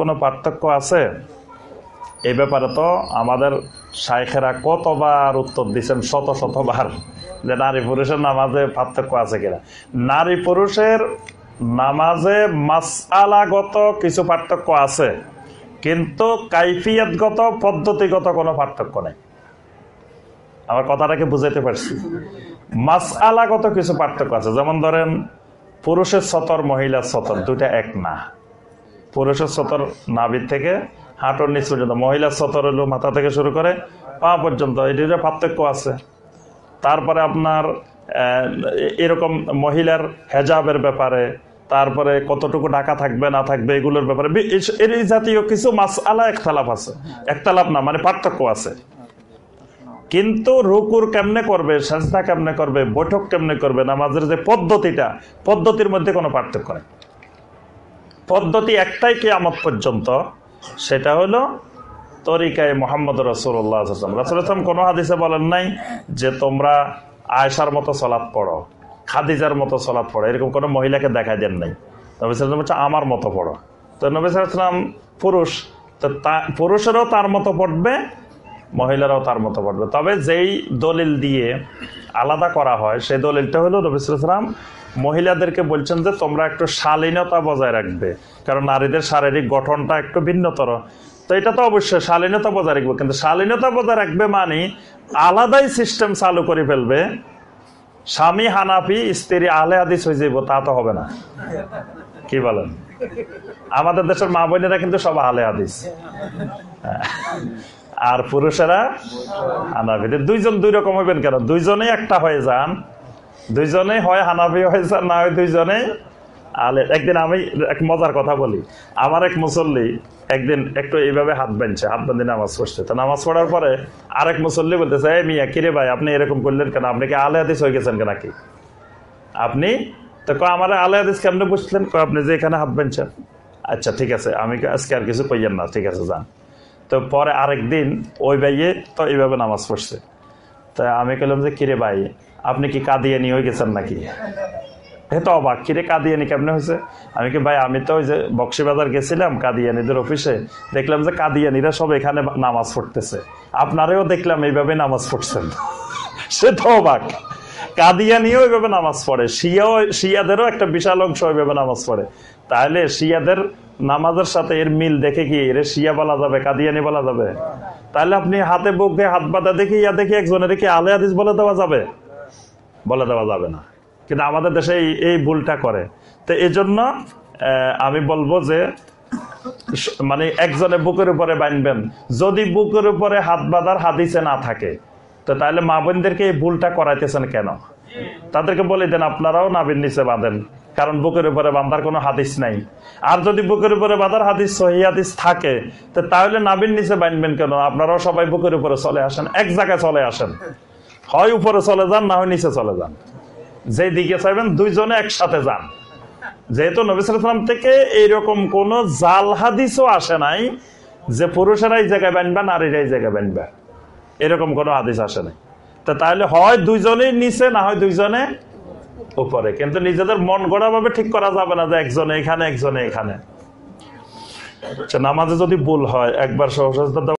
কোনো পার্থক্য আছে? এই ব্যাপারে তো আমাদের শাইখেরা কতবার উত্তর দিচ্ছেন শত শতবার, যে নারী পুরুষের নামাজে পার্থক্য আছে কিনা। নারী পুরুষের নামাজে মাসালাগত কিছু পার্থক্য আছে, কিন্তু কাইফিয়তগত, পদ্ধতিগত কোনো পার্থক্য নেই। আমার কথাটাকে বুঝাইতে পারছি? মাসালাগত কিছু পার্থক্য আছে, যেমন ধরেন পুরুষের সতর, মহিলার সতর, দুইটা এক না। পুরুষের সতর নাভির থেকে হাঁটুর নিচ পর্যন্ত মহিলার সতর হলো মাথা থেকে শুরু করে পা পর্যন্ত, এটির পার্থক্য আছে। তারপরে আপনার এরকম মহিলার হেজাবের ব্যাপারে, তারপরে কতটুকু ঢাকা থাকবে, না থাকবে, এগুলোর ব্যাপারে এই জাতীয় কিছু মাস আলা একতালাপ আছে। একতালাপ না মানে পার্থক্য আছে। কিন্তু রুকুর কেমনে করবে, সাজদা কেমনে করবে, বৈঠক কেমনে করবে, নামাজের যে পদ্ধতিটা, পদ্ধতির মধ্যে কোনো পার্থক্য নেই। পদ্ধতি একটাই কেয়ামত পর্যন্ত, সেটা হলো তরিকায় মোহাম্মদ রসুল্লাহ রসুল আসলাম কোনো হাদিসে বলেন নাই যে তোমরা আয়সার মতো সলাৎ পড়ো, খাদিজার মতো সলাৎ পড়ো, এরকম কোনো মহিলাকে দেখাই দেন নাই। নবী সালাম হচ্ছে আমার মতো পড়ো। তো নবী সালাম পুরুষ তা- পুরুষেরও তার মতো পড়বে মহিলারাও তার মতো পড়বে তবে যেই দলিল দিয়ে আলাদা করা হয়, সেই দলিলটা হলো রবিসাম মহিলাদেরকে বলছেন যে তোমরা একটু শালীনতা বজায় রাখবে, কারণ নারীদের শারীরিক গঠনটা একটু ভিন্নতর। তো এটা তো অবশ্যই শালীনতা বজায় রাখবে, কিন্তু শালীনতা বজায় রাখবে মানে আলাদাই সিস্টেম চালু করে ফেলবে, স্বামী হানাফি, স্ত্রী আলে হাদিস হয়ে যাইব, তা তো হবে না। কি বলেন? আমাদের দেশের মা বোনেরা কিন্তু সব আলে হাদিস। আর পুরুষেরা? হানাফিদের। দুইজন দুই রকম হইবেন কেন? দুইজনে একটা হয়ে যান। দুইজনেই হয় হানাফি হয়ে যান, না হয় দুইজনে আলে একদিন আমি এক মজার কথা বলি। আমার এক মুসল্লি একদিন একটু এইভাবে হাত বাঁধছে, হাত বাঁধে নামাজ পড়ছে। তো নামাজ পড়ার পরে আরেক মুসল্লি বলতেছে, এই মিয়া, কিরে ভাই, আপনি এরকম করলেন কেন? আপনি কি আলে হাদিস হয়ে গেছেন কেন কি আপনি? তো কয়, আমার আলে হাদিস কেমনে বুঝলেন? আপনি যে এখানে হাত বাঁধছেন। আচ্ছা ঠিক আছে। আমি আজকে আর কিছু কইয়েন না। ঠিক আছে, যান। তো পরে আরেক দিন ওই ভাইয়ে তো এইভাবে নামাজ পড়ছে। তা আমি কইলাম যে, কিরে ভাই, আপনি কি কাদিয়ানি হয়ে গেছেন নাকি? হে তো অবাক, কিরে কাদিয়ানি, কেমনে হয়েছে? আমি কি ভাই, আমি তো ওই যে বক্সিবাজার গেছিলাম কাদিয়ানিদের অফিসে, দেখলাম যে কাদিয়ানিরা সব এখানে নামাজ পড়তেছে। আপনারাও দেখলাম এইভাবে নামাজ পড়ছেন। সে তো অবাক, কাদিয়ানিও ওইভাবে নামাজ পড়ে, শিয়াও, শিয়াদেরও একটা বিশাল অংশ ওইভাবে নামাজ পড়ে। তাহলে শিয়াদের নামাজের সাথে এর মিল দেখে কি এর শিয়া বলা যাবে, কাদিয়ানি বলা যাবে? তাহলে আপনি হাতে বুকে হাত বাঁধা দেখে ইয়া দেখে একজনের কি আলে হাদিস বলে দেওয়া যাবে? বলে দেওয়া যাবে না। কিন্তু আমাদের দেশে এই ভুলটা করে। তো এই জন্য আমি বলব যে মানে একজনে বুকের উপরে বাঁধবেন। যদি বুকের উপরে হাত বাঁধার হাদিসে না থাকে, তো তাহলে মা বোনদেরকে এই ভুলটা করাইতেছেন কেন? তাদেরকে বলে দেন, আপনারাও নাবির নিচে বাঁধেন। কারণ বুকের উপরে বাঁধার কোনো হাদিস নাই। আর যদি বুকের উপরে বাঁধার হাদিস, সহি হাদিস থাকে, তো তাহলে নাবির নিচে বাঁধবেন কেন? আপনারাও সবাই বুকের উপরে চলে আসেন, এক জায়গায় চলে আসেন। হয় উপরে চলে যান, না হয় নিচে চলে যান। যে দিকে চাইবেন, দুইজনে একসাথে যান। যেহেতু নবিসাম থেকে এইরকম কোন জাল হাদিসও আসে নাই যে পুরুষেরা এই জায়গায় বানবে নারীরা এই জায়গায় বানবে এরকম কোনো হাদিস আসে নাই। তা তাহলে হয় দুইজনেই নিচে, না হয় দুইজনে উপরে। কিন্তু নিজেদের মন গড়া ভাবে ঠিক করা যাবে না যে একজনে এখানে একজনে এখানে। আচ্ছা, নামাজে যদি ভুল হয় একবার সহজ